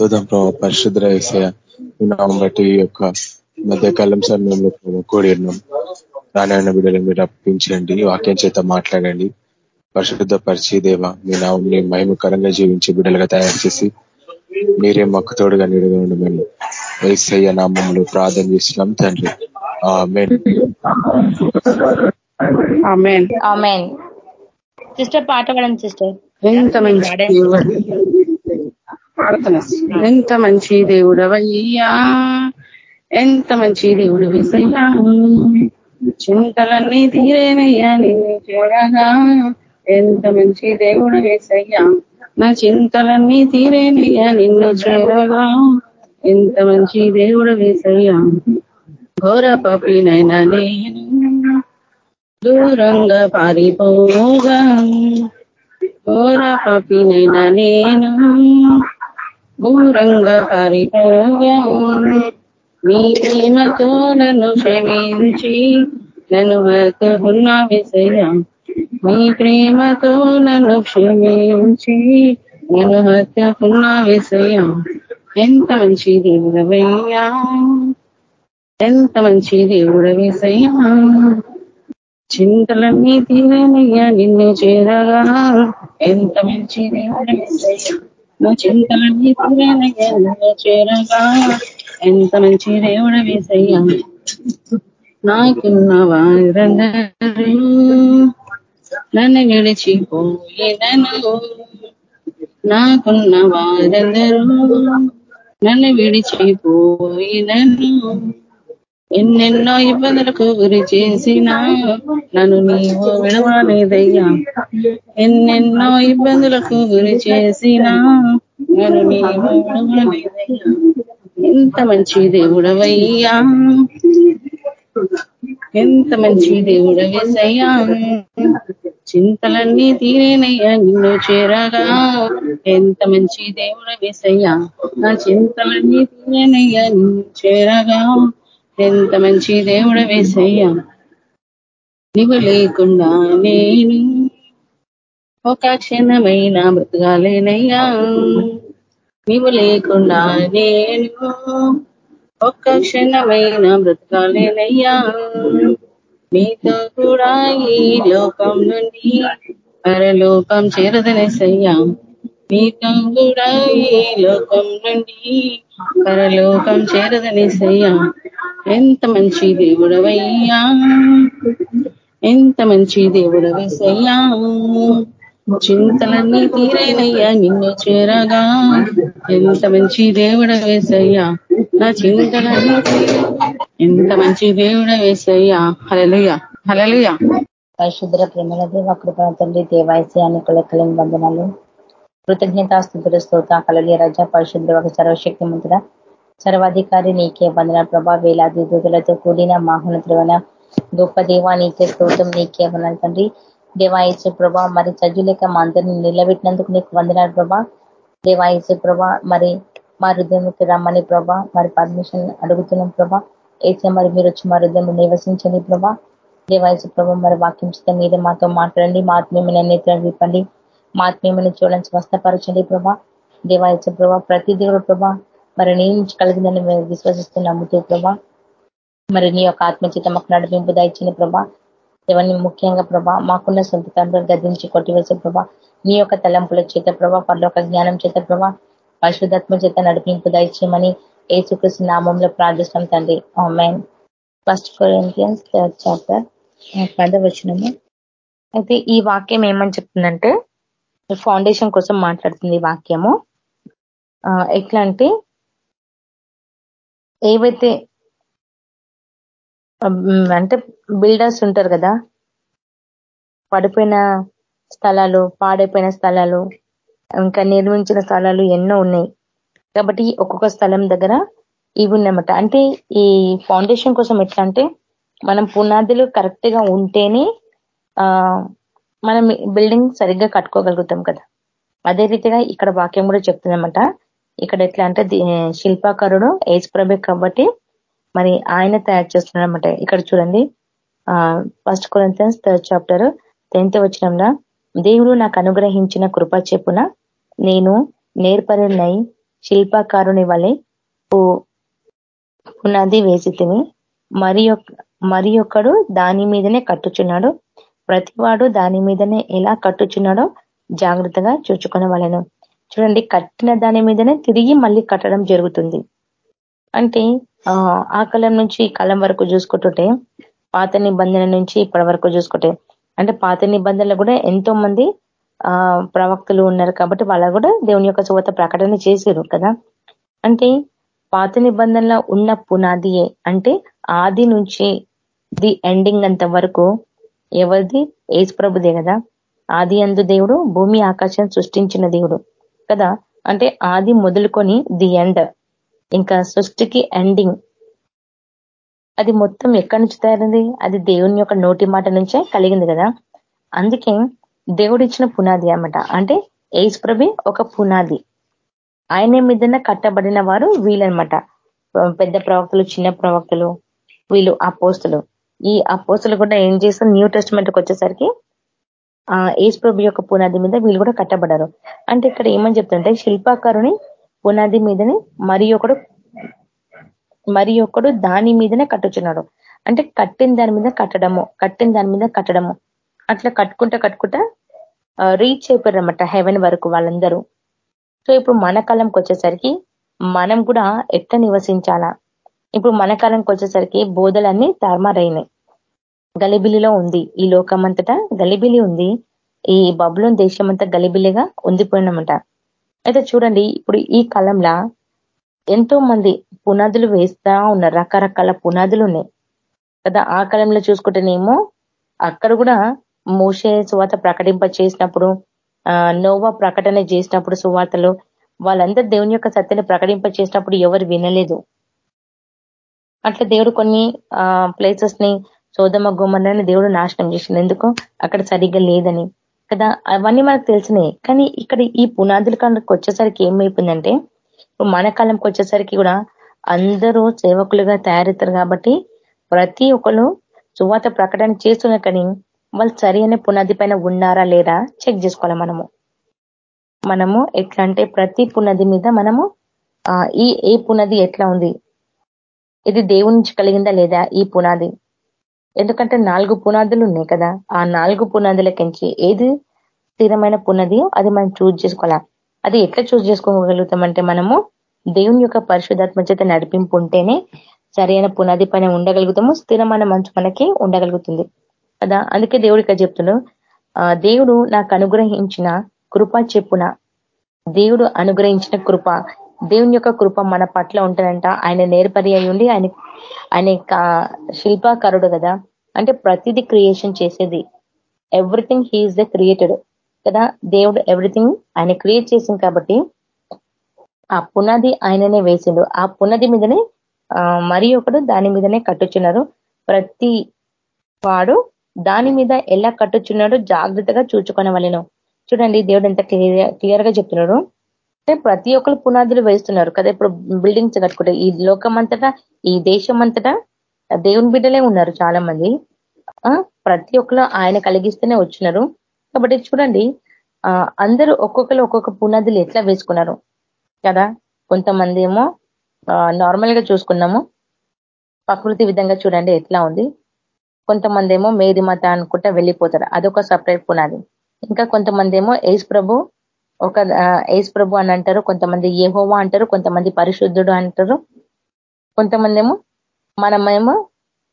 స్తోత్రం ప్రభావ పరిశుద్ర వేసే నామం బట్టి ఈ యొక్క మధ్యకాలం సమయంలో కూడి ఉన్నాం. రానాయణ బిడ్డలు మీరు అప్పించండి వాక్యం చేత మాట్లాడండి. పరిశుద్ధ పరిచి దేవ మీ నామంని మహిమకరంగా జీవించే బిడ్డలుగా తయారు చేసి మీరే మొక్క తోడుగా నిడుగా ఉండమని వైసయ్య నామంలో ప్రార్థన చేస్తున్నాం తండ్రి. సిస్టర్ పాట పడండి సిస్టర్. ఎంత మంచి దేవుడు మంచి దేవుడవయ్యా ఎంత మంచి దేవుడు విసయ్యా. చింతలన్నీ తీరేనయ్యా నిన్ను చూడగా. ఎంత మంచి దేవుడు వేసయ్యా. నా చింతలన్నీ తీరేనయ్యా నిన్ను చూడగా. ఎంత మంచి దేవుడు వేసయ్యా. ఘోర పపినైనా నేను దూరంగా పారిపోగా. ఘోర పపినైనా నేను గౌరంగ పారిపోగా మీ ప్రేమతో నన్ను క్షమించి నన్ను హక్కున్నా విషయం మీ ప్రేమతో నన్ను క్షమించి నన్ను హక్కున్నా విషయం ఎంత మంచి దేవుడవయ్యా ఎంత మంచి దేవుడ విసయ్యా చింతలన్నీ తీరనయ్యా నిన్ను చేరగా. ఎంత మంచి దేవుడ విషయం నా చింతలన్నీ తీరనయ్యా నిన్ను చేరగా ఎంత మంచి దేవుడ వేసయ్యా నాకున్న వారందరూ నన్ను విడిచిపోయినను నాకున్న వారందరూ నన్ను విడిచిపోయినను ఎన్నెన్నో ఇబ్బందులకు గురి చేసినా నన్ను నీవు విడవలేదయ్యా. ఎన్నెన్నో ఇబ్బందులకు గురి చేసినా నన్ను నీవు విడవలేదయ్యా. ఎంత మంచి దేవుడవయ్యా. ఎంత మంచి దేవుడవేసయ్యా. చింతలన్నీ తీరేనయ్యా నిన్ను చేరగా. ఎంత మంచి దేవుడ వేసయ్యా నా చింతలన్నీ తీరేనయ్యా నిన్ను చేరగా. ఎంత మంచి దేవుడు వేసయ్యా నీవు లేకుండా నేను ఒక క్షణమైన బ్రతకాలేనయ్యా నీవు లేకుండా నేను ఒక్క క్షణమైన బ్రతకాలేనయ్యా నీతో కూడా ఈ లోకం నుండి పరలోకం చేరదనేసయ్యా నీతో కూడా ఈ లోకం నుండి పరలోకం చేరదనేసయ్యా ఎంత మంచి దేవుడవయ్యా. ఎంత మంచి దేవుడవేసయ్యా చింతలన్నీ తీరేనయ్యా నిన్ను చేరగా. ఎంత మంచి దేవుడ వేసయ్యా నా చింతలన్నీ ఎంత మంచి దేవుడ వేసయ్యా హలలుయ హలలుయ పరిశుద్ర ప్రేమల దేవ కృపణ తండ్రి దేవాయసయానికి లెక్కలేని వందనాలు. కృతజ్ఞతాస్థుతుల స్తోత కలలి రజ పరిశుద్ర ఒక సర్వశక్తి మంతుడ సర్వాధికారి నీకే వందన ప్రభా వేలాది దూతులతో కూడిన మాహోన్నతులైన గొప్ప దేవా నీకే స్తోత్రం నీకే వందన తండ్రి. దేవాయసు ప్రభా మరి చజులేక మా అందరిని నిలబెట్టినందుకు నీకు వందనాలు ప్రభా. దేవాయసు ప్రభా మరి మా హృదయంకి రమ్మని ప్రభా. మరి పర్మిషన్ అడుగుతున్నాం ప్రభా. అయితే మరి మీరు వచ్చి మా హృదయం నివసించండి ప్రభా. దేవాయసు ప్రభా మరి వాక్యం చేత మీరే మాతో మాట్లాడండి. మా ఆత్మీయమైన నేత్రాలు విప్పండి. మా ఆత్మీయమైన చూడని స్వస్థపరచండి ప్రభా. దేవాయచ ప్రభా ప్రతి దేవుడు ప్రభా మరి నేను కలిగిందని మేము విశ్వసిస్తున్నాము ప్రభా. మరి నీ యొక్క ఆత్మచిత మాకు నడిపింపు దాయించిన ప్రభా. ఇవన్నీ ముఖ్యంగా ప్రభా మాకున్న సొంత తండ్రులు గదించి కొట్టివేసే ప్రభా. నీ యొక్క తలంపుల చేత ప్రభా పర్లోక జ్ఞానం చేత ప్రభా పరిశుధాత్మ చేత నడిపింపు దయచేయమని ఏసుకృష్ణ నామంలో ప్రార్థిస్తాం తండ్రి. Amen. First Corinthians third chapter పదవచనము. అయితే ఈ వాక్యం ఏమని చెప్తుందంటే ఫౌండేషన్ కోసం మాట్లాడుతుంది వాక్యము. ఎట్లా అంటే ఏవైతే అంటే బిల్డర్స్ ఉంటారు కదా పడిపోయిన స్థలాలు పాడైపోయిన స్థలాలు ఇంకా నిర్మించిన స్థలాలు ఎన్నో ఉన్నాయి. కాబట్టి ఒక్కొక్క స్థలం దగ్గర ఇవి ఉన్నాయన్నమాట అంటే ఈ ఫౌండేషన్ కోసం ఎట్లా అంటే మనం పునాదులు కరెక్ట్గా ఉంటేనే మనం బిల్డింగ్ సరిగ్గా కట్టుకోగలుగుతాం కదా. అదే రీతిగా ఇక్కడ వాక్యం కూడా చెప్తుందన్నమాట. ఇక్కడ ఎట్లా అంటే శిల్పాకారుడు ఏజ్ ప్రభే కాబట్టి మరి ఆయన తయారు చేస్తున్నాడనమాట ఇక్కడ చూడండి. First Corinthians third chapter tenth వచ్చినంలో దేవుడు నాకు అనుగ్రహించిన కృప చెప్పున నేను నేర్పరునై శిల్పాకారుని వలె పునాది వేసి తిని మరి మరి ఒకడు దాని మీదనే కట్టుచున్నాడు. ప్రతివాడు దాని మీదనే ఎలా కట్టుచున్నాడో జాగ్రత్తగా చూచుకునే వాళ్ళను చూడండి కట్టిన దాని మీదనే తిరిగి మళ్ళీ కట్టడం జరుగుతుంది. అంటే ఆ కాలం నుంచి ఈ కాలం వరకు చూసుకుంటుంటే పాత నిబంధన నుంచి ఇప్పటి వరకు చూసుకుంటే అంటే పాత నిబంధనలు కూడా ఎంతో మంది ఆ ప్రవక్తలు ఉన్నారు కాబట్టి వాళ్ళ కూడా దేవుని యొక్క శువత ప్రకటన చేశారు కదా. అంటే పాత నిబంధనలో ఉన్న పునాదియే అంటే ఆది నుంచి ది ఎండింగ్ అంత వరకు ఎవరిది? ఏసు ప్రభుదే కదా. ఆది అందు దేవుడు భూమి ఆకాశం సృష్టించిన దేవుడు. కదా? అంటే ఆది మొదలుకొని ది ఎండ్. ఇంకా సృష్టికి ఎండింగ్. అది మొత్తం ఎక్కడి నుంచి తయారైంది? అది దేవుని యొక్క నోటి మాట నుంచే కలిగింది కదా. అందుకే దేవుడిచ్చిన పునాది అనమాట అంటే ఏసు ప్రభి ఒక పునాది. ఆయన మీదన కట్టబడిన వారు వీళ్ళనమాట పెద్ద ప్రవక్తలు చిన్న ప్రవక్తలు వీళ్ళు అపోస్తులు. ఈ అపోస్తులు కూడా ఏం చేస్తారు న్యూ టెస్ట్మెంట్కి వచ్చేసరికి ఆ ఏసు ప్రభు యొక్క పునాది మీద వీళ్ళు కూడా కట్టబడారు అంటే ఇక్కడ ఏమని చెప్తుంటే శిల్పాకారుని పునాది మీదనే మరి ఒకడు మరి ఒకడు దాని మీదనే కట్టుచున్నాడు. అంటే కట్టిన దాని మీద కట్టడము కట్టిన దాని మీద కట్టడము. అట్లా కట్టుకుంటా కట్టుకుంటా రీచ్ అయిపోయారన్నమాట హెవెన్ వరకు వాళ్ళందరూ. సో ఇప్పుడు మన కాలంకి వచ్చేసరికి మనం కూడా ఎట్లా నివసించాలా? ఇప్పుడు మన కాలంకి వచ్చేసరికి బోధలన్నీ తారుమారైనాయి. గలిబిలిలో ఉంది ఈ లోకమంతటా గలిబిలి ఉంది. ఈ బబులోని దేశం అంతా గలిబిలిగా ఉండిపోయినమాట. అయితే చూడండి ఇప్పుడు ఈ కాలంలో ఎంతో మంది పునాదులు వేస్తా ఉన్నారు. రకరకాల పునాదులు ఉన్నాయి. కదా ఆ కాలంలో చూసుకుంటేనేమో అక్కడ కూడా మోసే సువాత ప్రకటింప చేసినప్పుడు నోవా ప్రకటన చేసినప్పుడు సువార్తలు వాళ్ళందరూ దేవుని యొక్క సత్యని ప్రకటింప చేసినప్పుడు ఎవరు వినలేదు. అట్లా దేవుడు కొన్ని ప్లేసెస్ని సోదమ గుమ్మని దేవుడు నాశనం చేసింది ఎందుకు? అక్కడ సరిగ్గా లేదని. కదా? అవన్నీ మనకు తెలిసినాయి. కానీ ఇక్కడ ఈ పునాదుల కాలంకి వచ్చేసరికి ఏమైపోయిందంటే మన కాలంకి వచ్చేసరికి కూడా అందరూ సేవకులుగా తయారవుతారు కాబట్టి ప్రతి ఒక్కరు సువాత ప్రకటన చేస్తున్నారు కానీ వాళ్ళు సరి అనే పునాది పైన ఉన్నారా లేదా చెక్ చేసుకోవాలి మనము. మనము ఎట్లా అంటే ప్రతి పునాది మీద మనము ఈ ఏ పునాది ఎట్లా ఉంది? ఇది దేవుని నుంచి కలిగిందా లేదా ఈ పునాది? ఎందుకంటే నాలుగు పునాదులు ఉన్నాయి కదా ఆ నాలుగు పునాదులకించి ఏది స్థిరమైన పునాది? అది మనం చూజ్ చేసుకోవాలా? అది ఎట్లా చూజ్ చేసుకోగలుగుతామంటే మనము దేవుని యొక్క పరిశుధాత్మ చేత నడిపింపు ఉంటేనే సరైన పునాది పైన ఉండగలుగుతాము స్థిరమైన మంచు మనకి ఉండగలుగుతుంది. కదా? అందుకే దేవుడు ఇక్కడ చెప్తున్నాడు దేవుడు నాకు అనుగ్రహించిన కృప చెప్పున దేవుడు అనుగ్రహించిన కృప దేవుని యొక్క కృప మన పట్ల ఉంటుందంట. ఆయన నేర్పరి అయి ఉండి ఆయన ఆయన శిల్పాకారుడు కదా. అంటే ప్రతిదీ క్రియేషన్ చేసేది. ఎవ్రీథింగ్ హీఈస్ ద క్రియేటెడ్ కదా? దేవుడు ఎవ్రీథింగ్ ఆయన క్రియేట్ చేసింది కాబట్టి ఆ పునాది ఆయననే వేసిండు. ఆ పునాది మీదనే మరి ఒకడు దాని మీదనే కట్టుచున్నారు. ప్రతి వాడు దాని మీద ఎలా కట్టుచున్నాడో జాగ్రత్తగా చూచుకునే చూడండి దేవుడు ఎంత క్లియర్ క్లియర్గా చెప్తున్నాడు. అంటే ప్రతి ఒక్కరు పునాదులు వేస్తున్నారు కదా. ఇప్పుడు బిల్డింగ్స్ కట్టుకుంటే ఈ లోకం అంతటా ఈ దేశం అంతటా దేవుని బిడ్డలే ఉన్నారు చాలా మంది ప్రతి ఒక్కరు ఆయన కలిగిస్తేనే వచ్చినారు. కాబట్టి చూడండి అందరూ ఒక్కొక్కరు ఒక్కొక్క పునాదులు ఎట్లా వేసుకున్నారు కదా. కొంతమంది ఏమో నార్మల్గా చూసుకున్నాము. ప్రకృతి విధంగా చూడండి ఎట్లా ఉంది. కొంతమంది ఏమో మేరీ మత అనుకుంటా వెళ్ళిపోతారు. అదొక సపరేట్ పునాది. ఇంకా కొంతమంది ఏమో ఏసు ప్రభు ఒక ఏజ్ ప్రభు అని అంటారు కొంతమంది ఏహోవా అంటారు కొంతమంది పరిశుద్ధుడు అంటారు. కొంతమంది ఏమో మనమేమో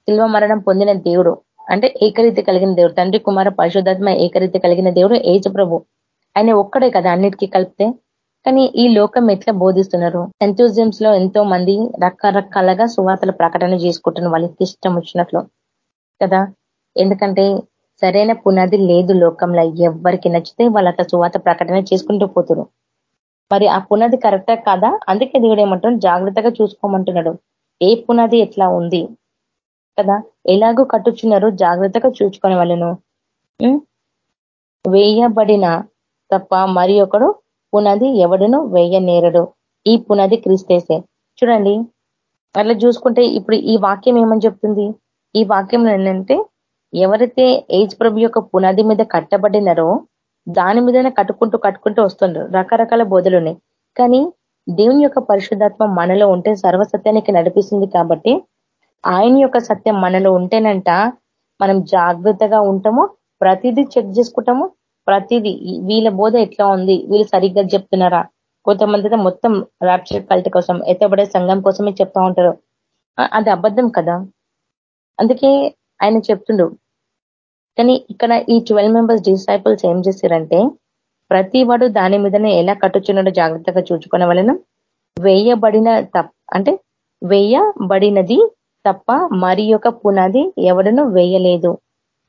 శిల్వ మరణం పొందిన దేవుడు. అంటే ఏకరీతి కలిగిన దేవుడు. తండ్రి కుమార పరిశుద్ధాత్మ ఏకరీతి కలిగిన దేవుడు ఏజ్ ప్రభు. ఆయన ఒక్కడే కదా అన్నిటికీ కలిపితే. కానీ ఈ లోకం ఎట్లా బోధిస్తున్నారు? ఎంతూజియమ్స్లో ఎంతో మంది రకరకాలుగా సువార్తల ప్రకటన చేసుకుంటున్న వాళ్ళకి ఇష్టం వచ్చినట్లు. కదా? ఎందుకంటే సరైన పునాది లేదు లోకంలో. ఎవరికి నచ్చితే వాళ్ళు అట్లా సువాత ప్రకటన చేసుకుంటూ పోతురు. మరి ఆ పునాది కరెక్టా కాదా? అందుకే దేవుడు ఏమంటాడు జాగ్రత్తగా చూసుకోమంటున్నాడు. ఏ పునాది ఎట్లా ఉంది? కదా? ఎలాగో కట్టుచున్నారు? జాగ్రత్తగా చూసుకునే వాళ్ళను. వేయబడిన తప్ప మరి ఒకడు పునాది ఎవడును వేయనేరడు. ఈ పునాది క్రీస్తేసే. చూడండి. అట్లా చూసుకుంటే ఇప్పుడు ఈ వాక్యం ఏమని చెప్తుంది? ఈ వాక్యం ఏంటంటే ఎవరైతే ఏజ్ ప్రభు యొక్క పునాది మీద కట్టబడినారో దాని మీదనే కట్టుకుంటూ కట్టుకుంటూ వస్తుండ్రు. రకరకాల బోధలు ఉన్నాయి. కానీ దేవుని యొక్క పరిశుద్ధాత్మ మనలో ఉంటే సర్వసత్యానికి నడిపిస్తుంది కాబట్టి ఆయన యొక్క సత్యం మనలో ఉంటేనంట మనం జాగ్రత్తగా ఉంటాము ప్రతిదీ చెక్ చేసుకుంటాము ప్రతిదీ. వీళ్ళ బోధ ఎట్లా ఉంది? వీళ్ళు సరిగ్గా చెప్తున్నారా? కొంతమంది మొత్తం ర్యాప్చర్ కల్ట్ కోసం ఎత్తబడే సంఘం కోసమే చెప్తా ఉంటారు. అది అబద్ధం కదా? అందుకే ఆయన చెప్తుండు కానీ ఇక్కడ ఈ ట్వెల్వ్ మెంబర్స్ డిసైపుల్స్ ఏం చేశారంటే ప్రతి వాడు దాని మీదనే ఎలా కట్టుచున్నాడో జాగ్రత్తగా చూచుకునే వలన వేయబడిన తప్ప అంటే వేయబడినది తప్ప మరి యొక్క పునాది ఎవడను వేయలేదు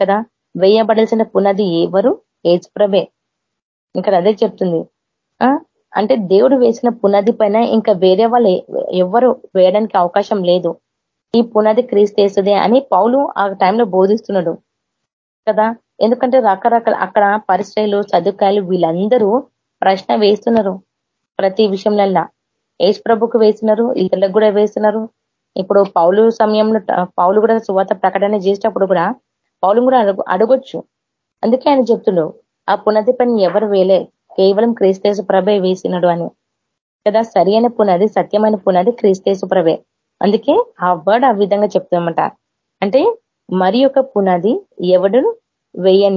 కదా. వేయబడాల్సిన పునాది ఎవరు? ఏజ్ప్రభే ఇక్కడ అదే చెప్తుంది. అంటే దేవుడు వేసిన పునాది పైన ఇంకా వేరే వాళ్ళు ఎవరు వేయడానికి అవకాశం లేదు. ఈ పునాది క్రీస్తేస్తుంది అని పౌలు ఆ టైంలో బోధిస్తున్నాడు. కదా? ఎందుకంటే రకరకాల అక్కడ పరిశ్రయలు చదువుకాయలు వీళ్ళందరూ ప్రశ్న వేస్తున్నారు ప్రతి విషయంలో ఏజ్ ప్రభుకు వేసినారు ఇతరులకు కూడా వేస్తున్నారు. ఇప్పుడు పౌలు సమయంలో పౌలు కూడా సువాత ప్రకటన చేసేటప్పుడు కూడా పౌలు కూడా అడుగు అడగొచ్చు. అందుకే ఆయన చెప్తున్నాడు ఆ పునది పని ఎవరు వేలే? కేవలం క్రీస్తేశు ప్రభే వేసినాడు అని. కదా? సరి అయిన పునాది సత్యమైన పునాది క్రీస్తేశు ప్రభే అందుకే ఆ వర్డ్ ఆ విధంగా చెప్తామంట అంటే మరి యొక్క పునాది ఎవడు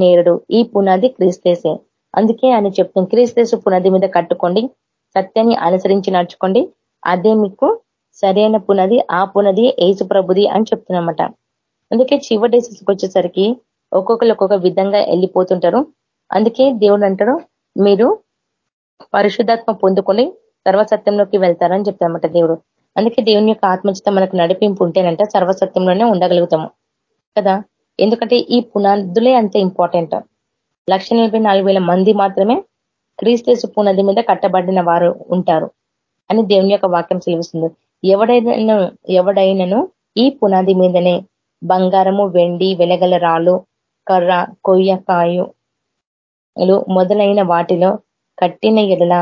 నేరుడు ఈ పునాది క్రీస్తేసే. అందుకే ఆయన చెప్తాం క్రీస్తేసు పునాది మీద కట్టుకోండి సత్యాన్ని అనుసరించి నడుచుకోండి. అదే మీకు సరైన పునాది ఆ పునాది ఏసు ప్రభుది అని చెప్తున్నమాట అందుకే చివరి డేసెస్కి వచ్చేసరికి ఒక్కొక్కరు ఒక్కొక్క విధంగా వెళ్ళిపోతుంటారు. అందుకే దేవుడు అంటారు మీరు పరిశుద్ధాత్మ పొందుకొని సర్వసత్యంలోకి వెళ్తారని చెప్తారన్నమాట దేవుడు. అందుకే దేవుని యొక్క ఆత్మచిత మనకు నడిపింపు ఉంటేనంట సర్వసత్యంలోనే ఉండగలుగుతాము. కదా? ఎందుకంటే ఈ పునాదులే అంత ఇంపార్టెంట్ లక్ష మంది మాత్రమే క్రీస్తేసు పునాది మీద కట్టబడిన వారు ఉంటారు అని దేవుని యొక్క వాక్యం సెలవుస్తుంది. ఎవడైనా ఎవడైనను ఈ పునాది మీదనే బంగారము వెండి వెలగల రాళ్ళు కర్ర కొయ్యకాయు మొదలైన వాటిలో కట్టిన ఎడల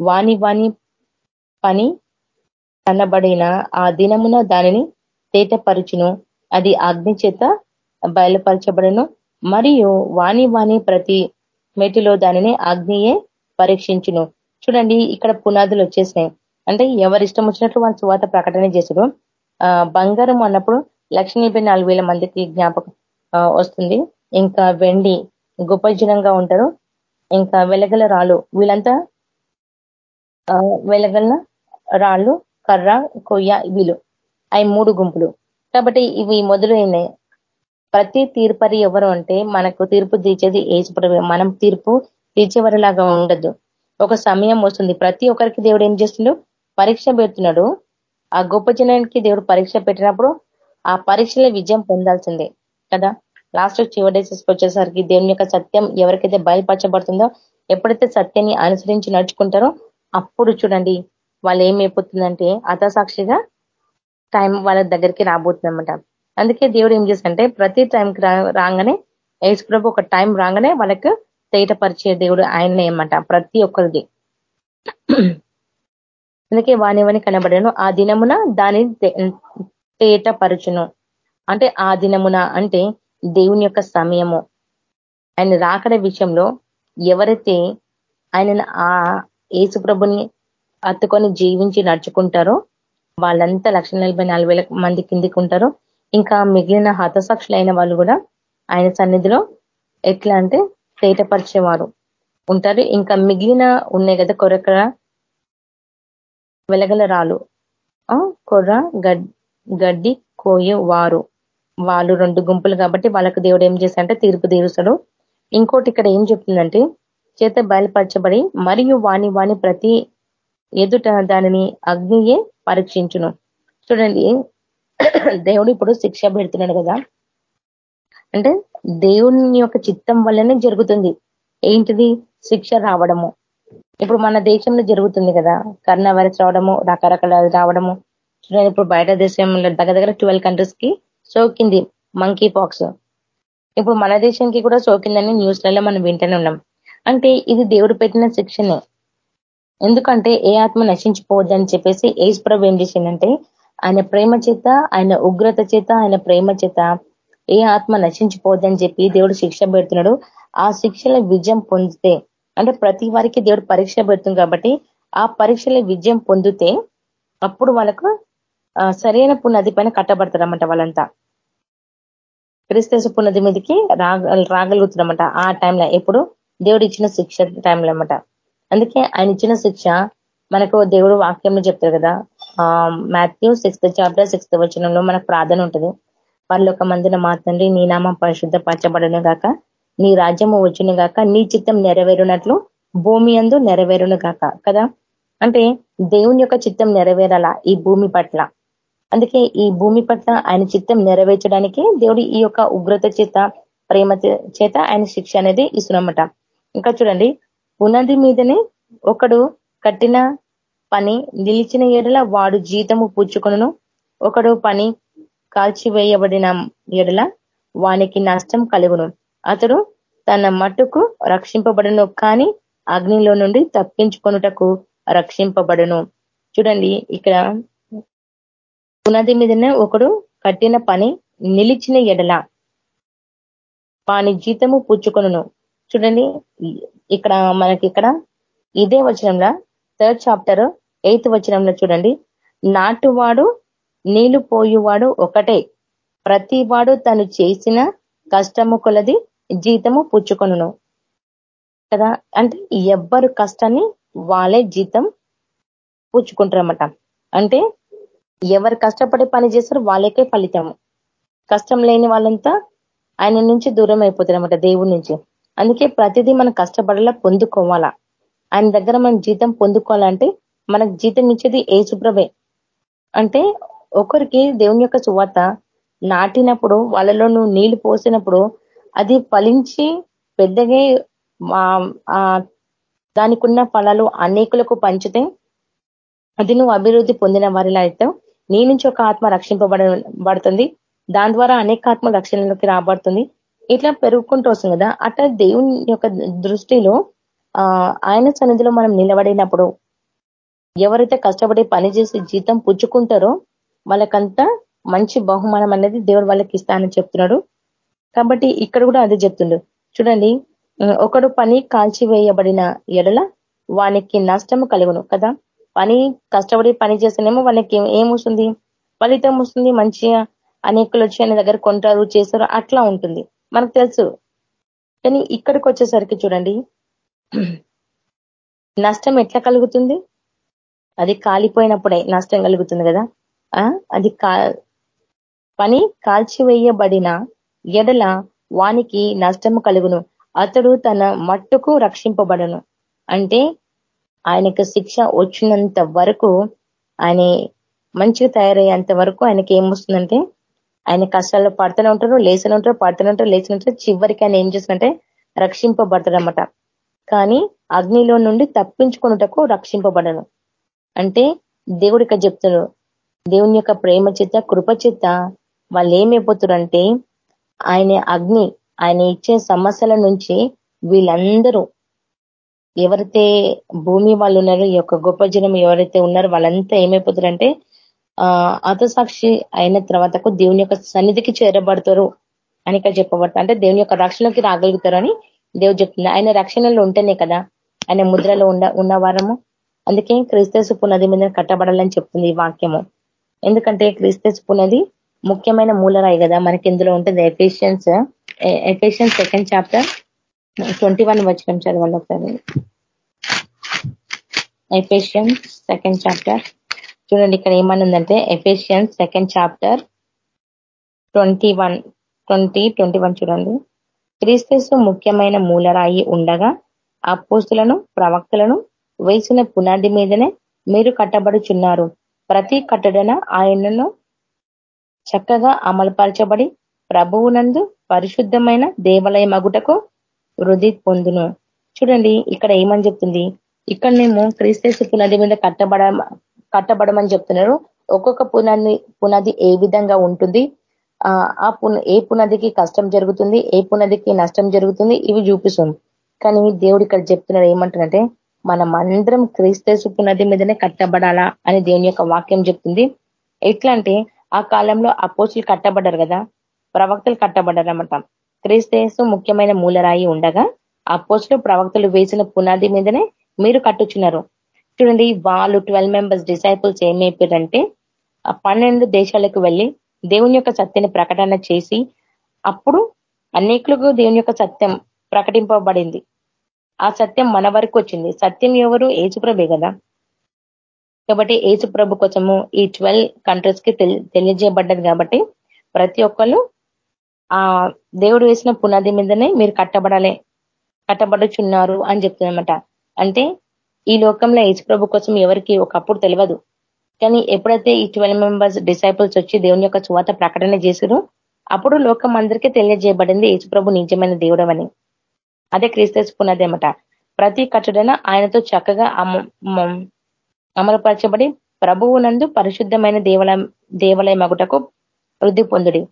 వాని వాని పని కనబడిన ఆ దినమున దానిని తేటపరుచును. అది అగ్ని చేత బయలుపరచబడను. మరియు వాణి వాణి ప్రతి మెటిలో దానిని అగ్నియే పరీక్షించును. చూడండి ఇక్కడ పునాదులు వచ్చేసినాయి. అంటే ఎవరి ఇష్టం వచ్చినట్లు వాళ్ళ చువాత ప్రకటన చేశారు. బంగారం అన్నప్పుడు లక్ష మందికి జ్ఞాపకం వస్తుంది. ఇంకా వెండి గొప్పజనంగా ఉంటారు. ఇంకా వెలగల రాళ్ళు వీళ్ళంతా వెలగల రాళ్ళు కర్ర కొయ్య వీళ్ళు అవి మూడు గుంపులు. కాబట్టి ఇవి మొదలైనవి ప్రతి తీర్పరి ఎవరు అంటే మనకు తీర్పు తీర్చేది ఏజ్ మనం తీర్పు తీర్చేవారిలాగా ఉండదు. ఒక సమయం వస్తుంది. ప్రతి ఒక్కరికి దేవుడు ఏం చేస్తున్నాడు పరీక్ష పెడుతున్నాడు. ఆ గొప్ప జనానికి దేవుడు పరీక్ష పెట్టినప్పుడు ఆ పరీక్షలో విజయం పొందాల్సిందే కదా. లాస్ట్ చివరి డేసెస్కి వచ్చేసరికి దేవుని యొక్క సత్యం ఎవరికైతే బయలుపరచబడుతుందో ఎప్పుడైతే సత్యాన్ని అనుసరించి నడుచుకుంటారో అప్పుడు చూడండి వాళ్ళు ఏమైపోతుందంటే అతసాక్షిగా టైం వాళ్ళ దగ్గరికి రాబోతుందన్నమాట. అందుకే దేవుడు ఏం చేస్తుంటే ప్రతి టైంకి రాగానే యేసుప్రభు ఒక టైం రాగానే వాళ్ళకు తేటపరిచే దేవుడు ఆయననే ఏమంట ప్రతి ఒక్కరిది. అందుకే వానివని కనబడను ఆ దినమున దాని తేటపరచును. అంటే ఆ దినమున అంటే దేవుని యొక్క సమయము. ఆయన రాకడ విషయంలో ఎవరైతే ఆయన ఆ యేసుప్రభుని అత్తుకొని జీవించి నడుచుకుంటారో వాళ్ళంతా లక్ష మంది కిందికి ఉంటారు. ఇంకా మిగిలిన హతసాక్షులైన వాళ్ళు కూడా ఆయన సన్నిధిలో ఎట్లా అంటే తేటపరిచేవారు ఉంటారు. ఇంకా మిగిలిన ఉన్నాయి కదా కొరకర వెలగల రాలు. కొర్ర గడ్డి కోయే వారు. వాళ్ళు రెండు గుంపులు కాబట్టి వాళ్ళకు దేవుడు ఏం చేశాడంటే తీర్పు తీరుస్తాడు. ఇంకోటి ఇక్కడ ఏం చెప్తుందంటే చేత బయలుపరచబడి మరియు వాణి వాణి ప్రతి ఎదుట దానిని అగ్నియే పరీక్షించును. చూడండి దేవుడు ఇప్పుడు శిక్ష పెడుతున్నాడు కదా. అంటే దేవుని యొక్క చిత్తం వల్లనే జరుగుతుంది. ఏంటిది? శిక్ష రావడము. ఇప్పుడు మన దేశంలో జరుగుతుంది కదా. కరోనా వైరస్ రావడము రకరకాల రావడము. చూడండి ఇప్పుడు బయట దేశంలో దగ్గర దగ్గర ట్వెల్వ్ కంట్రీస్కి సోకింది మంకీ పాక్స్. ఇప్పుడు మన దేశానికి కూడా సోకిందని న్యూస్లలో మనం వింటూనే ఉన్నాం. అంటే ఇది దేవుడు పెట్టిన శిక్షనే. ఎందుకంటే ఏ ఆత్మ నశించిపోవద్దని చెప్పేసి ఏజ్ ప్రభు ఏం చేసిందంటే ఆయన ప్రేమ చేత ఆయన ఉగ్రత చేత ఆయన ప్రేమ చేత ఏ ఆత్మ నశించిపోద్దని చెప్పి దేవుడు శిక్ష పెడుతున్నాడు. ఆ శిక్షల విజయం పొందితే అంటే ప్రతి వారికి దేవుడు పరీక్ష పెడుతుంది కాబట్టి ఆ పరీక్షలో విజయం పొందితే అప్పుడు వాళ్ళకు సరైన పునది పైన కట్టబడతారన్నమాట వాళ్ళంతా. క్రిస్తేశ పునది మీదకి రాగలుగుతున్నారన్నమాట ఆ టైంలో ఎప్పుడు దేవుడు ఇచ్చిన శిక్ష టైంలో అనమాట అందుకే ఆయన ఇచ్చిన శిక్ష మనకు దేవుడు వాక్యంలో చెప్తారు కదా. మాథ్యూ సిక్స్త్ చాప్టర్ సిక్స్త్ వచనంలో మనకు ప్రార్థన ఉంటుంది. ఒక మందిన మా తండ్రి నీ నామం పరిశుద్ధ పరచబడను గాక. నీ రాజ్యము వచ్చును గాక. నీ చిత్తం నెరవేరునట్లు భూమి అందు నెరవేరును గాక. కదా? అంటే దేవుని యొక్క చిత్తం నెరవేరాల ఈ భూమి పట్ల? అందుకే ఈ భూమి పట్ల ఆయన చిత్తం నెరవేర్చడానికి దేవుడు ఈ యొక్క ఉగ్రత చేత ప్రేమ చేత ఆయన శిక్ష అనేది ఇస్తున్నమాట ఇంకా చూడండి. ఉన్నది మీదనే ఒకడు కట్టిన పని నిలిచిన ఎడల వాడు జీతము పుచ్చుకును ఒకడు పని కాల్చివేయబడిన ఎడల వానికి నష్టం కలుగును. అతడు తన మట్టుకు రక్షింపబడును కానీ అగ్నిలో నుండి తప్పించుకొనుటకు రక్షింపబడును. చూడండి ఇక్కడ పునాది మీదనే ఒకడు కట్టిన పని నిలిచిన ఎడల వాని జీతము పుచ్చుకొను చూడండి ఇక్కడ మనకి ఇక్కడ ఇదే వచనంలో థర్డ్ చాప్టర్ ఎయిత్ వచనంలో చూడండి. నాటువాడు నీళ్ళు పోయువాడు ఒకటే. ప్రతి వాడు తను చేసిన కష్టము కొలది జీతము పుచ్చుకొను కదా? అంటే ఎవ్వరు కష్టాన్ని వాళ్ళే జీతం పుచ్చుకుంటారన్నమాట. అంటే ఎవరు కష్టపడి పని చేస్తారో వాళ్ళకే ఫలితము. కష్టం లేని వాళ్ళంతా ఆయన నుంచి దూరం అయిపోతారన్నమాట దేవుడి నుంచి. అందుకే ప్రతిదీ మనం కష్టపడేలా పొందుకోవాలా. ఆయన దగ్గర మనం జీతం పొందుకోవాలంటే మనకు జీతం ఇచ్చేది ఏ అంటే ఒకరికి దేవుని యొక్క చువాత నాటినప్పుడు వాళ్ళలో నువ్వు నీళ్ళు పోసినప్పుడు అది ఫలించి పెద్దగా దానికున్న ఫలాలు అనేకులకు పంచితే అది నువ్వు అభివృద్ధి పొందిన వారిలో అయితే నీ నుంచి ఒక ఆత్మ రక్షింపబడబడుతుంది దాని ద్వారా అనేక ఆత్మ రక్షణలోకి రాబడుతుంది. ఇట్లా పెరుగుకుంటూ వస్తుంది కదా. అట్లా దేవుని యొక్క దృష్టిలో ఆయన సన్నిధిలో మనం నిలబడినప్పుడు ఎవరైతే కష్టపడి పని చేసి జీతం పుచ్చుకుంటారో వాళ్ళకంతా మంచి బహుమానం అనేది దేవుడు వాళ్ళకి ఇస్తానని చెప్తున్నాడు. కాబట్టి ఇక్కడ కూడా అదే చెప్తుండు. చూడండి ఒకడు పని కాల్చివేయబడిన ఎడల వానికి నష్టము కలుగును కదా. పని కష్టపడి పని చేస్తేనేమో వాళ్ళకి ఏమొస్తుంది ఫలితం వస్తుంది. మంచిగా అనేకులు వచ్చి ఆయన దగ్గర కొంటారు చేస్తారు అట్లా ఉంటుంది. మనకు తెలుసు. కానీ ఇక్కడికి వచ్చేసరికి చూడండి. నష్టం ఎట్లా కలుగుతుంది? అది కాలిపోయినప్పుడే నష్టం కలుగుతుంది కదా? అది పని కాల్చివేయబడిన ఎడల వానికి నష్టము కలుగును. అతడు తన మట్టుకు రక్షింపబడను. అంటే ఆయనకు శిక్ష వచ్చినంత వరకు ఆయన మంచిగా తయారయ్యేంత వరకు ఆయనకి ఏమొస్తుందంటే ఆయన కష్టాల్లో పడుతూనే ఉంటారు లేచిన ఉంటారు పడుతూనే ఉంటారు లేచిన ఉంటారు. చివరికి ఆయన ఏం చేస్తుందంటే రక్షింపబడతాడనమాట. కానీ అగ్నిలో నుండి తప్పించుకున్నటకు రక్షింపబడను. అంటే దేవుడు ఇక్కడ చెప్తున్నారు దేవుని యొక్క ప్రేమ చేత కృప చేత వాళ్ళు ఏమైపోతారంటే ఆయన అగ్ని ఆయన ఇచ్చే సమస్యల నుంచి వీళ్ళందరూ ఎవరైతే భూమి వాళ్ళు ఉన్నారో ఈ యొక్క గొప్ప జనం ఎవరైతే ఉన్నారో వాళ్ళంతా ఏమైపోతారంటే ఆత్మసాక్షి అయిన తర్వాతకు దేవుని యొక్క సన్నిధికి చేరబడతారు అని ఇక్కడ చెప్పబడతారు అంటే దేవుని యొక్క రక్షణకి రాగలుగుతారు అని దేవుడు చెప్తుంది. ఆయన రక్షణలో ఉంటేనే కదా ఆయన ముద్రలో ఉన్న ఉన్నవారము. అందుకే క్రీస్తసు పునది మీద కట్టబడాలని చెప్తుంది ఈ వాక్యము. ఎందుకంటే క్రీస్తసు పునది ముఖ్యమైన మూలరాయి కదా. మనకి ఇందులో ఉంటుంది Ephesians Ephesians second chapter twenty one వచ్చిన చదవండి ఒకసారి. ఎఫిషియన్స్ సెకండ్ చాప్టర్ చూడండి ఇక్కడ ఏమనుందంటే Ephesians second chapter twenty one twenty twenty one చూడండి. క్రీస్తు ముఖ్యమైన మూలరాయి ఉండగా ఆ పోస్తులను ప్రవక్తలను వేసిన పునాది మీదనే మీరు కట్టబడుచున్నారు. ప్రతి కట్టడన ఆయనను చక్కగా అమలుపరచబడి ప్రభువునందు పరిశుద్ధమైన దేవాలయ మగుటకు వృద్ధి పొందును. చూడండి ఇక్కడ ఏమని చెప్తుంది? ఇక్కడ మేము క్రీస్తు పునాది మీద కట్టబడ కట్టబడమని చెప్తున్నారు. ఒక్కొక్క పునాది పునాది ఏ విధంగా ఉంటుంది? ఆ పున ఏ పునాదికి కష్టం జరుగుతుంది? ఏ పునాదికి నష్టం జరుగుతుంది? ఇవి చూపిస్తుంది. కానీ దేవుడు ఇక్కడ చెప్తున్నారు ఏమంటారంటే మనం అందరం క్రీస్తసు పునాది మీదనే కట్టబడాలా అని దేవుని యొక్క వాక్యం చెప్తుంది. ఎట్లా అంటే ఆ కాలంలో అపోసులు కట్టబడ్డారు కదా? ప్రవక్తలు కట్టబడ్డారన్నమాట. క్రీస్తు ముఖ్యమైన మూలరాయి ఉండగా అపోసులు ప్రవక్తలు వేసిన పునాది మీదనే మీరు కట్టుచున్నారు. చూడండి వాళ్ళు ట్వెల్వ్ మెంబర్స్ డిసైపుల్స్ ఏమైపోయారంటే ఆ పన్నెండు దేశాలకు వెళ్ళి దేవుని యొక్క సత్యాన్ని ప్రకటన చేసి అప్పుడు అనేకులకు దేవుని యొక్క సత్యం ప్రకటింపబడింది. ఆ సత్యం మన వరకు వచ్చింది. సత్యం ఎవరు? ఏసుప్రభే కదా. కాబట్టి ఏసుప్రభు కోసము ఈ ట్వెల్వ్ కంట్రీస్కి తెలియజేయబడ్డది కాబట్టి ప్రతి ఒక్కరు ఆ దేవుడు వేసిన పునాది మీదనే మీరు కట్టబడాలి కట్టబడుచున్నారు అని చెప్తుందన్నమాట అంటే ఈ లోకంలో ఏసుప్రభు కోసం ఎవరికి ఒకప్పుడు తెలియదు కానీ ఎప్పుడైతే ఈ ట్వెల్వ్ మెంబర్స్ డిసైపుల్స్ వచ్చి దేవుని యొక్క చువాత ప్రకటన చేసారో అప్పుడు లోకం అందరికీ తెలియజేయబడింది యేసుప్రభు నిజమైన దేవుడు అని అదే క్రీస్తు అనమాట ప్రతి కట్టడన ఆయనతో చక్కగా అమలుపరచబడి ప్రభువు నందు పరిశుద్ధమైన దేవాలయం దేవాలయ మగుటకు వృద్ధి పొందుడి.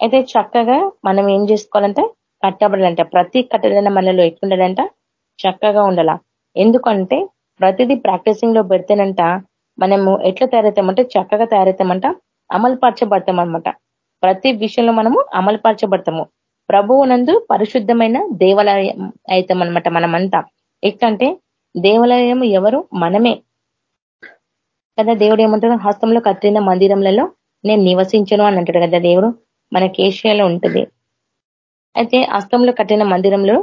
అయితే చక్కగా మనం ఏం చేసుకోవాలంటే కట్టబడాలంట. ప్రతి కట్టడైన మనలో ఎట్లుండాలంట? చక్కగా ఉండాల. ఎందుకంటే ప్రతిదీ ప్రాక్టీసింగ్లో పెడితేనంట మనము ఎట్లా తయారవుతామంటే చక్కగా తయారవుతామంట అమలు పరచబడతాం అనమాట ప్రతి విషయంలో మనము అమలు పరచబడతాము ప్రభువు నందు పరిశుద్ధమైన దేవాలయం అవుతాం అనమాట మనమంతా. ఎట్లంటే దేవాలయం ఎవరు? మనమే. కదా దేవుడు ఏమంటాడు? హస్తంలో కట్టిన మందిరంలలో నేను నివసించను అని అంటాడు కదా దేవుడు. మన కేశియాలో ఉంటుంది. అయితే హస్తంలో కట్టిన మందిరంలో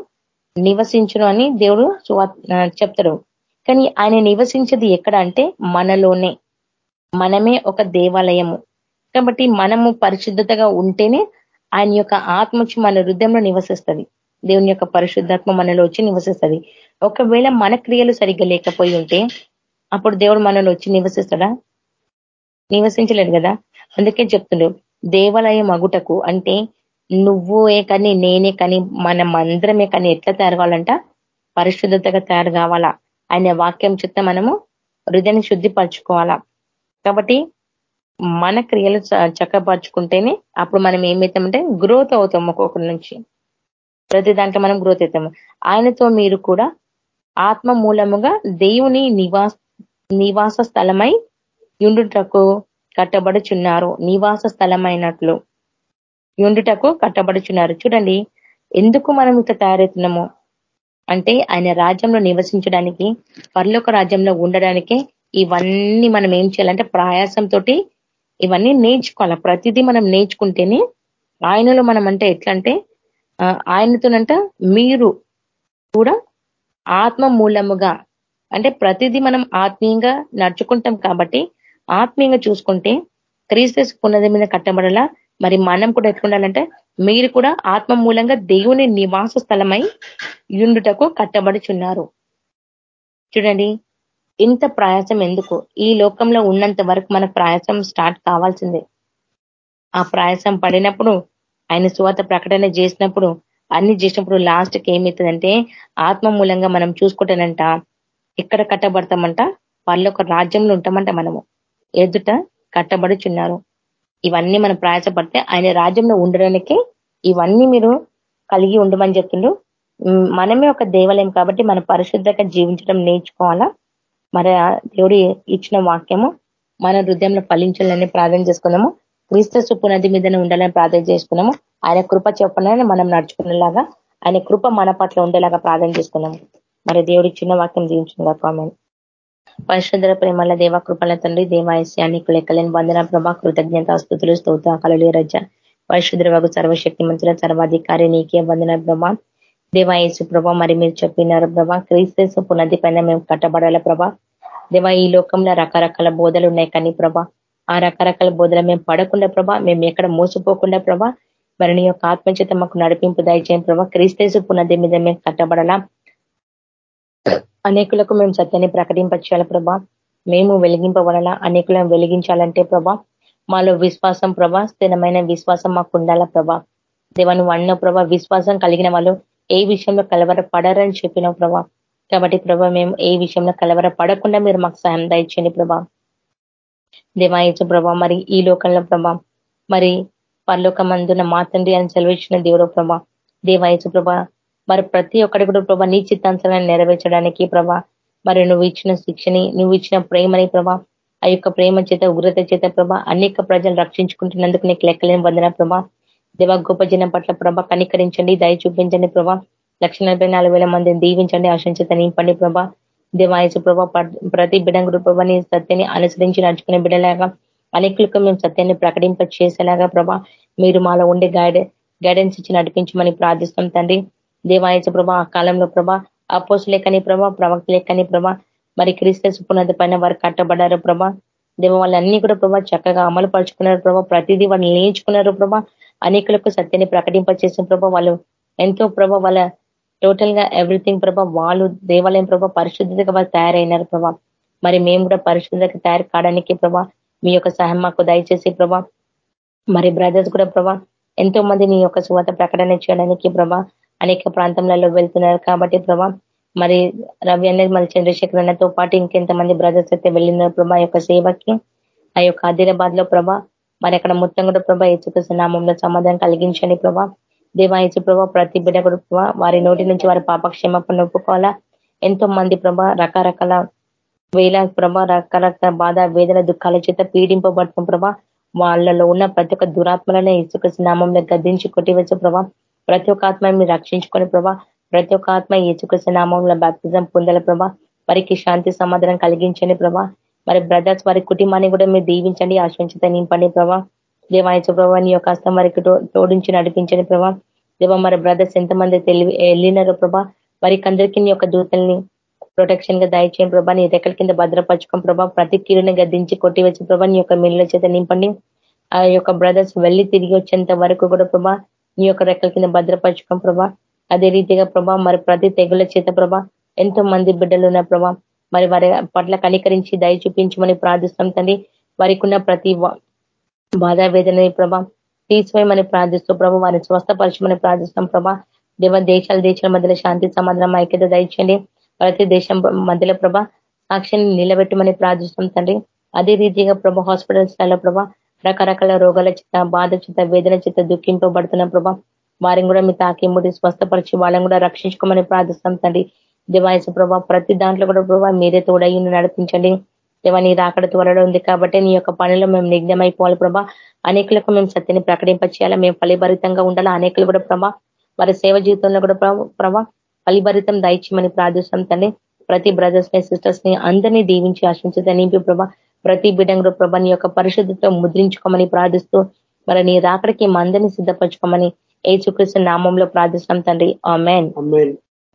నివసించును అని దేవుడు చెప్తాడు. కానీ ఆయన నివసించేది ఎక్కడ అంటే మనలోనే. మనమే ఒక దేవాలయము. కాబట్టి మనము పరిశుద్ధతగా ఉంటేనే ఆయన యొక్క ఆత్మ వచ్చి మన హృదయంలో నివసిస్తుంది. దేవుని యొక్క పరిశుద్ధాత్మ మనలో వచ్చి నివసిస్తుంది. ఒకవేళ మన క్రియలు సరిగ్గా లేకపోయి ఉంటే అప్పుడు దేవుడు మనలో వచ్చి నివసిస్తాడా? నివసించలేడు కదా? అందుకే చెప్తుండ్రు దేవాలయం అగుటకు అంటే నువ్వే కానీ నేనే కానీ మనం అందరమే కానీ ఎట్లా తయారు కావాలంట పరిశుద్ధతగా తయారు కావాలా ఆయన వాక్యం చెత్త మనము హృదయాన్ని శుద్ధిపరచుకోవాలా? కాబట్టి మన క్రియలు చక్కపరుచుకుంటేనే అప్పుడు మనం ఏమవుతామంటే గ్రోత్ అవుతాం ఒక్కొక్కరి నుంచి. ప్రతి దాంట్లో మనం గ్రోత్ అవుతాము ఆయనతో మీరు కూడా ఆత్మ మూలముగా దేవుని నివాస నివాస స్థలమై యుండుటకు కట్టబడుచున్నారు. నివాస స్థలమైనట్లు యుండుటకు కట్టబడుచున్నారు. చూడండి ఎందుకు మనం ఇంత తయారవుతున్నాము? అంటే ఆయన రాజ్యంలో నివసించడానికి పర్లోక రాజ్యంలో ఉండడానికి ఇవన్నీ మనం ఏం చేయాలంటే ప్రయాసంతో ఇవన్నీ నేర్చుకోవాలి. ప్రతిదీ మనం నేర్చుకుంటేనే ఆయనలో మనం అంటే ఎట్లా అంటే ఆయనతోనంట మీరు కూడా ఆత్మ మూలముగా అంటే ప్రతిదీ మనం ఆత్మీయంగా నడుచుకుంటాం కాబట్టి ఆత్మీయంగా చూసుకుంటే క్రీస్తు పునది మీద కట్టబడలా మరి మనం కూడా ఎట్లుండాలంటే మీరు కూడా ఆత్మ మూలంగా దేవుని నివాస స్థలమై యుండుటకు కట్టబడుచున్నారు. చూడండి ఇంత ప్రయాసం ఎందుకు? ఈ లోకంలో ఉన్నంత వరకు మన ప్రయాసం స్టార్ట్ కావాల్సిందే. ఆ ప్రయాసం పడినప్పుడు ఆయన స్వాత ప్రకటన చేసినప్పుడు అన్ని చేసినప్పుడు లాస్ట్కి ఏమవుతుందంటే ఆత్మ మూలంగా మనం చూసుకుంటానంట ఎక్కడ కట్టబడతామంట? వాళ్ళ ఒక రాజ్యంలో ఉంటామంట మనము. ఎదుట కట్టబడుచున్నారు. ఇవన్నీ మనం ప్రయాసపడితే ఆయన రాజ్యంలో ఉండడానికే ఇవన్నీ మీరు కలిగి ఉండమని చెప్తుండ్రు మనమే ఒక దేవాలయం కాబట్టి మన పరిశుద్ధంగా జీవించడం నేర్చుకోవాలా? మరి దేవుడు ఇచ్చిన వాక్యము మన హృదయంలో ఫలించాలని ప్రార్థన చేసుకున్నాము క్రీస్తు పునది మీదనే ఉండాలని ప్రార్థన చేసుకున్నాము ఆయన కృప చెప్పనని మనం నడుచుకునేలాగా ఆయన కృప మన పట్ల ఉండేలాగా ప్రార్థన చేసుకున్నాము మరి దేవుడు చిన్న వాక్యం జీవించిన కామెంట్ పరిశుద్ధ ప్రేమల దేవ కృపల తండ్రి దేవాయస్యానికి లెక్కలేని బంధన ప్రభా కృతజ్ఞత స్థుతులు స్తోత కలలి రజ. పరిశుద్ధ వగు సర్వశక్తి మంత్రుల సర్వాధికారి నీకే బంధన ప్రభా. దేవాయసు ప్రభా మరి మీరు చెప్పినారు ప్రభా క్రీస్తు పునది పైన మేము కట్టబడాల ప్రభా. దేవా ఈ లోకంలో రకరకాల బోధలు ఉన్నాయి కానీ ప్రభా ఆ రకరకాల బోధలు మేము పడకుండా ప్రభా మేము ఎక్కడ మోసపోకుండా ప్రభ మరి నీ యొక్క ఆత్మచేత మాకు నడిపింపు దయచేయం ప్రభా. క్రీస్తేసు పునది మీద మేము కట్టబడాలా అనేకులకు మేము సత్యాన్ని ప్రకటింపచేయాలి ప్రభా. మేము వెలిగింపబడాలా అనేకులను వెలిగించాలంటే ప్రభా మాలో విశ్వాసం ప్రభా స్థిరమైన విశ్వాసం మాకు ఉండాలా ప్రభా. దేవా నువ్వు అన్న ప్రభా విశ్వాసం కలిగిన వాళ్ళు ఏ విషయంలో కలవర పడరని చెప్పిన ప్రభా. కాబట్టి ప్రభా మేము ఏ విషయంలో కలవర పడకుండా మీరు మాకు సహాయం దయచేయండి ప్రభా. దేవాయచు ప్రభా మరి ఈ లోకంలో ప్రభా మరి పరలోకమందున మా తండ్రి అని సెలవిచ్చిన దేవుడు ప్రభా. దేవాయచు ప్రభా మరి ప్రతి ఒక్కటి కూడా ప్రభా నీ చిత్తాంశాలను నెరవేర్చడానికి ప్రభా మరి నువ్వు ఇచ్చిన శిక్షని నువ్వు ఇచ్చిన ప్రేమని ప్రభా ఆ యొక్క ప్రేమ చేత ఉగ్రత చేత ప్రభా అనేక ప్రజలు రక్షించుకుంటున్నందుకు నీకు లెక్కలేని వందన ప్రభా. దేవ గొప్ప జనం పట్ల ప్రభ కనికరించండి దయ చూపించండి ప్రభా. లక్ష మందిని దీవించండి ఆశించేత నింపండి ప్రభా. దేవాయసు ప్రభా ప్రతి బిడంగుడు ప్రభా నీ సత్యాన్ని అనుసరించి నడుచుకునే బిడలాగా అనేకులకు మేము సత్యాన్ని ప్రకటింప చేసేలాగా ప్రభా మీరు మాలో ఉండే గైడ్ గైడెన్స్ ఇచ్చి నడిపించమని ప్రార్థిస్తాం తండ్రి. దేవాయచ ప్రభా ఆ కాలంలో ప్రభా అపోస్ కానీ ప్రభా ప్రవక్తలే కానీ ప్రభా మరి క్రీస్తు పునాది పైన వారు కట్టబడ్డారు ప్రభా. దేవ వాళ్ళన్నీ కూడా ప్రభా చక్కగా అమలు పరుచుకున్నారు ప్రభా. ప్రతిదీ వాళ్ళు నేర్చుకున్నారు ప్రభా. అనేకులకు సత్యాన్ని ప్రకటింప చేసిన ప్రభా వాళ్ళు ఎంతో ప్రభా వాళ్ళ టోటల్గా ఎవ్రీథింగ్ ప్రభా వాళ్ళు దేవాలయం ప్రభా పరిశుద్ధతగా వాళ్ళు తయారైనారు ప్రభా. మరి మేము కూడా పరిశుద్ధతగా తయారు కావడానికి ప్రభా మీ యొక్క సహాయం మాకు దయచేసి ప్రభా. మరి బ్రదర్స్ కూడా ప్రభా ఎంతో మంది నీ యొక్క సువాత ప్రకటన చేయడానికి ప్రభా అనేక ప్రాంతంలలో వెళ్తున్నారు కాబట్టి ప్రభా మరి రవి అనేది మరి చంద్రశేఖర్ అన్నతో పాటు ఇంకెంతమంది బ్రదర్స్ అయితే వెళ్ళినారు ప్రభా యొక్క సేవకి ఆ యొక్క ఆదిలాబాద్లో ప్రభా. మరి అక్కడ మొత్తం కూడా ప్రభా ఏచుకృష్ణ నామంలో సమాధానం కలిగించండి ప్రభా. దేవాయచు ప్రభా ప్రతి బిడ్డ కూడా ప్రభా వారి నోటి నుంచి వారి పాపక్షేమపణ ఒప్పుకోవాలా? ఎంతో మంది ప్రభా రకరకాల వేల ప్రభా రకరకాల బాధ వేదన దుఃఖాల చేత పీడింపబడుతున్న ప్రభా. వాళ్ళలో ఉన్న ప్రతి ఒక్క దురాత్మలనే ఇసుకృష్ణ నామంలో గద్దించి కొట్టివచ్చు ప్రభా. ప్రతి ఒక్క ఆత్మ మీరు రక్షించుకొని ప్రభా ప్రతి ఒక్క ఆత్మ ఇసుకృష్ణ నామంలో బ్యాప్తిజం పొందల ప్రభా. వారికి శాంతి సమాధానం కలిగించండి ప్రభా. మరి బ్రదర్స్ వారి కుటుంబాన్ని కూడా మీరు దీవించండి ఆశించిత నింపండి ప్రభా. దేవాయచ ప్రభా నీ యొక్క హస్తం వారికి తోడించి నడిపించండి ప్రభా. దేవ మరి బ్రదర్స్ ఎంతమంది తెలివి వెళ్ళినారో ప్రభా. వారికి అందరికీ నీ యొక్క దూతల్ని ప్రొటెక్షన్గా దయచేయం ప్రభా. నీ రెక్కల కింద భద్రపరచుకోం ప్రభా. ప్రతి కీడుని గద్దించి కొట్టివచ్చి ప్రభా నీ యొక్క మిల్ల చేత నింపండి. ఆ యొక్క బ్రదర్స్ వెళ్ళి తిరిగి వచ్చేంత వరకు కూడా ప్రభా నీ యొక్క రెక్కల కింద భద్రపరచుకోం ప్రభా. అదే రీతిగా ప్రభా మరి ప్రతి తెగుల చేత ప్రభా ఎంతో మంది బిడ్డలు ఉన్న ప్రభా. మరి వారి పట్ల కనికరించి దయ చూపించమని ప్రార్థిస్తాం తండ్రి. వారికి ఉన్న ప్రతి బాధ వేదన ప్రభా తీసివేయమని ప్రార్థిస్తూ ప్రభా వారిని స్వస్థపరచమని ప్రార్థిస్తాం ప్రభా. దేవ దేశాల దేశాల మధ్యలో శాంతి సమాధానం ఐక్యత దయచండి ప్రతి దేశం మధ్యలో ప్రభా సాక్షిని నిలబెట్టమని ప్రార్థిస్తాం తండ్రి. అదే రీతిగా ప్రభా హాస్పిటల్ స్థాయిలో ప్రభా రకరకాల రోగాల చేత బాధ చేత వేదన చేత దుఃఖింపబడుతున్న ప్రభా వారిని కూడా మీ తాకి ముడి స్వస్థపరిచి వాళ్ళని కూడా రక్షించుకోమని ప్రార్థిస్తాం తండ్రి. దివాయస ప్రభా ప్రతి దాంట్లో కూడా ప్రభా మీరే తోడయ్యి నడిపించండి. దేవా నీ రాకడ త్వరలో ఉంది కాబట్టి నీ యొక్క పనిలో మేము నిఘ్నమైపోవాలి ప్రభా. అనేకులకు మేము సత్యని ప్రకటింపచేయాలా? మేము ఫలిభరితంగా ఉండాలా? అనేకులు కూడా ప్రభా వారి సేవ జీవితంలో కూడా ప్రభా ఫలిభరితం దయచేయమని ప్రార్థిస్తాం తండ్రి. ప్రతి బ్రదర్స్ని సిస్టర్స్ని అందరినీ దీవించి ఆశించే నింపి ప్రభా ప్రతి బిడంగుడు ప్రభాని యొక్క పరిశుద్ధితో ముద్రించుకోమని ప్రార్థిస్తూ మరి నీ రాకడికి మందని సిద్ధపరచుకోమని ఏ నామంలో ప్రార్థిస్తాం తండ్రి. ఆమెన్.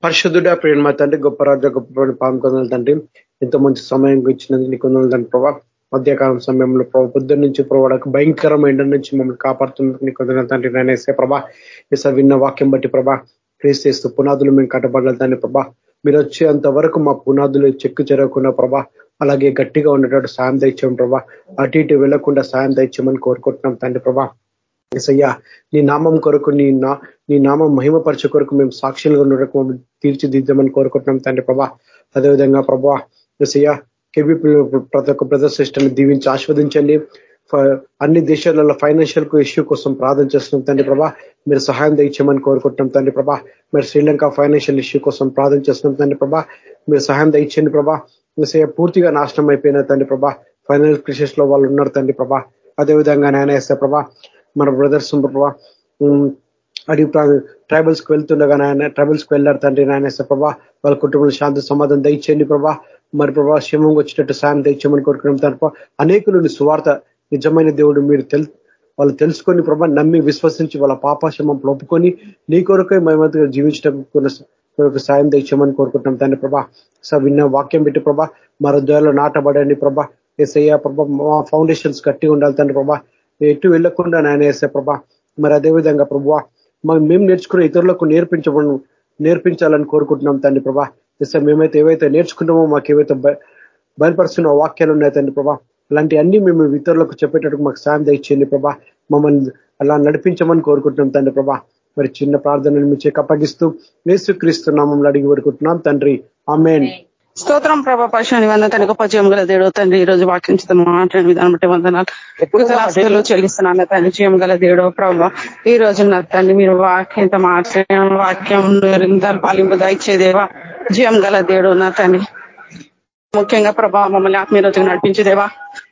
పరిశుద్ధుడ ప్రేమ తండ్రి గొప్ప రాజ గొప్ప పాల్గొనాలి తండ్రి ఎంతో మంచి సమయం ఇచ్చినందుకు నీకు తండ్రి ప్రభా. మధ్యకాలం సమయంలో ప్రభు పొద్దున్న నుంచి ప్రభావ భయంకరమైన నుంచి మమ్మల్ని కాపాడుతున్నందుకు నీకు తండ్రి నేనేసే ప్రభా. ఇస విన్న వాక్యం బట్టి ప్రభా క్రీస్తేస్తూ పునాదులు మేము కట్టబడాలి ప్రభా. మీరు వచ్చేంత వరకు మా పునాదులు చెక్కు చెరగకుండా ప్రభా అలాగే గట్టిగా ఉండేటట్టు సాయం దయచేయం ప్రభా. అటు ఇటు వెళ్ళకుండా సాయం దయచేయమని కోరుకుంటున్నాం తండ్రి ప్రభా. ఎసయ్యా నీ నామం కొరకు నీ నా నీ నామం మహిమపరచ కొరకు మేము సాక్షులుగా ఉండకు తీర్చిదిద్దామని కోరుకుంటున్నాం తండ్రి ప్రభా. అదేవిధంగా ప్రభా ఎసయ్యా కేబీపీ ప్రతి ఒక్క బ్రదర్ సిస్టర్ని దీవించి ఆస్వాదించండి అన్ని దేశాలలో ఫైనాన్షియల్ ఇష్యూ కోసం ప్రార్థన చేస్తున్నాం తండ్రి ప్రభా. మీరు సహాయం దయచేయమని కోరుకుంటున్నాం తండ్రి ప్రభా. మీరు శ్రీలంక ఫైనాన్షియల్ ఇష్యూ కోసం ప్రార్థన చేస్తున్నాం తండ్రి ప్రభా. మీరు సహాయం దయచేయండి ప్రభా. పూర్తిగా నాశనం అయిపోయిన తండ్రి ప్రభా. ఫైనల్ క్రిషెస్లో వాళ్ళు ఉన్నారు తండ్రి ప్రభా. అదేవిధంగా నేను వేస్తే ప్రభా మన బ్రదర్స్ ప్రభా. అడిగి ట్రైబల్స్కి వెళ్తుండగా నాయన ట్రైబల్స్కి వెళ్ళారు తండ్రి నాయన ప్రభా. వాళ్ళ కుటుంబంలో శాంతి సమాధానం దయచేయండి ప్రభా. మరి ప్రభా క్షేమంగా వచ్చేటట్టు సాయం దయచేయమని కోరుకున్నాం తండ్రి అనేకులు సువార్త నిజమైన దేవుడు మీరు తెలు వాళ్ళు తెలుసుకొని ప్రభా నమ్మి విశ్వసించి వాళ్ళ పాపాశ్రమం ఒప్పుకొని నీ కొరకే మేమంతగా జీవించడం కొరకు సాయం తెచ్చామని కోరుకుంటున్నాం తండ్రి ప్రభా. స విన్న వాక్యం పెట్టి ప్రభా మరో హృదయాల్లో నాటబడండి ప్రభా. ఏసయ్య ప్రభా మా ఫౌండేషన్స్ కట్టి ఉండాలి తండ్రి ప్రభా. ఎటు వెళ్ళకుండా నాయన వేసే ప్రభా. మరి అదేవిధంగా ప్రభా మేము నేర్చుకున్న ఇతరులకు నేర్పించబడి నేర్పించాలని కోరుకుంటున్నాం తండ్రి ప్రభా. ఎస్ మేమైతే ఏవైతే నేర్చుకుంటామో మాకు ఏవైతే బయలుపరుస్తున్న వాక్యాలు ఉన్నాయి తండ్రి ప్రభా. అలాంటి అన్ని మేము ఇతరులకు చెప్పేటట్టు మాకు సాయం దయచేయండి ప్రభా. మమ్మల్ని అలా నడిపించమని కోరుకుంటున్నాం తండ్రి ప్రభా. మరి చిన్న ప్రార్థనలు మీ చేక అప్పగిస్తూ క్రీస్తు నామంలో అడిగి పెడుకుంటున్నాం తండ్రి. ఆమెన్. స్తోత్రం ప్రభా పశుని వంద తన గొప్ప జీవం గల దేవుడు తండ్రి ఈ రోజు వాక్యం మాట్లాడిన విధానం బట్టి వందనాలు. చెల్లిస్తున్నాను తండ్రి జీవం గల దేవుడు ప్రభా. ఈ రోజు నా తండ్రి మీరు వాక్యంతో మాట్లాడిన వాక్యం పాలింపు దయచేదేవా జీవం గల దేవుడు నా తండ్రి. ముఖ్యంగా ప్రభా మమ్మల్ని ఆత్మీయ రోజుకు నడిపించేదేవా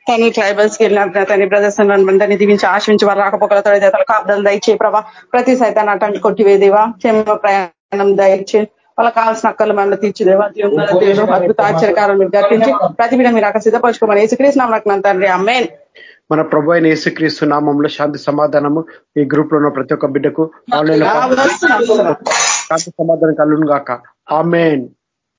తని ట్రైబల్స్కి వెళ్ళిన తని బ్రదర్స్ అందరినీ దీవించి ఆశించి వారు రాకపోకల తొడదేతలు కాపుదలు దయచే ప్రభా. ప్రతి సైతాన్ని అటంటి కొట్టివేదేవా క్షేమ ప్రయాణం దయచే. వాళ్ళకి కావాల్సిన అక్కలు మన తీర్చి దేవాదేవుడు అద్భుత ఆశ్చర్యకారం మీరు జరిపించి ప్రతి బిడ్డ మీరు అక్కడ సిద్ధపరచుకోమని ఏసుక్రీస్తున్నాం నాకు తండ్రి. అమ్మేన్ మన ప్రభు అయిన యేసుక్రీస్తు నామంలో శాంతి సమాధానము ఈ గ్రూప్లో ఉన్న ప్రతి ఒక్క బిడ్డకు. ఆన్లైన్ శాంతి సమాధానం కలుగును గాక. ఆమెన్.